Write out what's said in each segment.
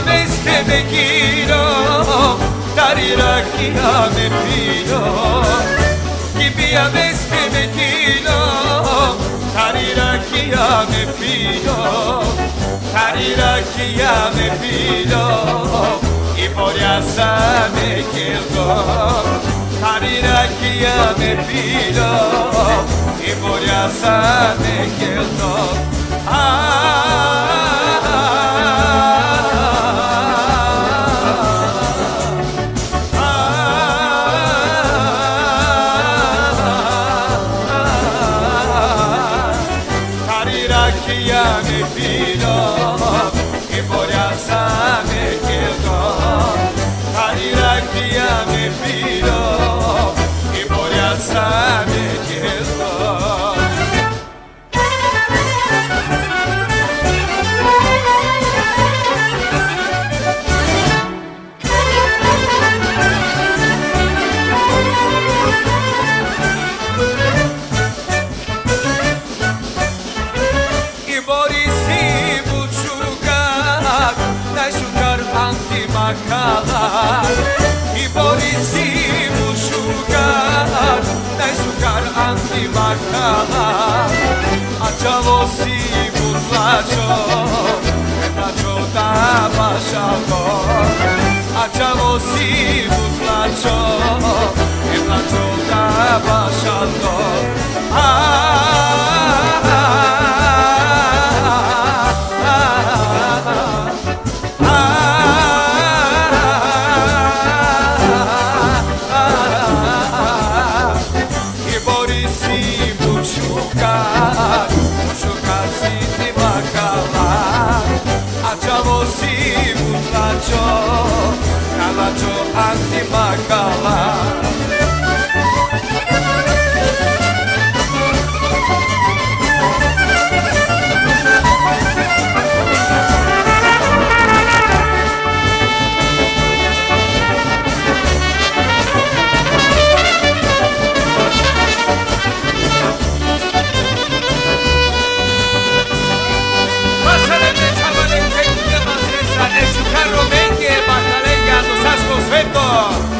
veste me quiero Tarira kia me pido Kibia veste me quiero Tarira kia me pido Tarira kia me pido Y por asa me quiero Tarira kia me pido Y por asa me quiero Ah. καλά Οι πόροι μου σου καν Ναι σου καν αντιμαχάλα Ατσαλό σι μου τλάτσο Τλάτσο τα πασαλό Ατσαλό σι μου τλάτσο Τλάτσο τα πασαλό Ah καλά τσο αντιμακαλά Record.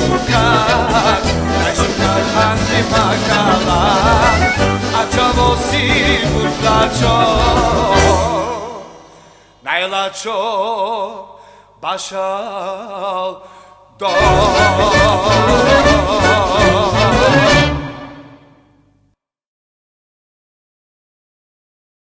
szukać, tak szukać Anny Makala, a czemu simu tlaczą?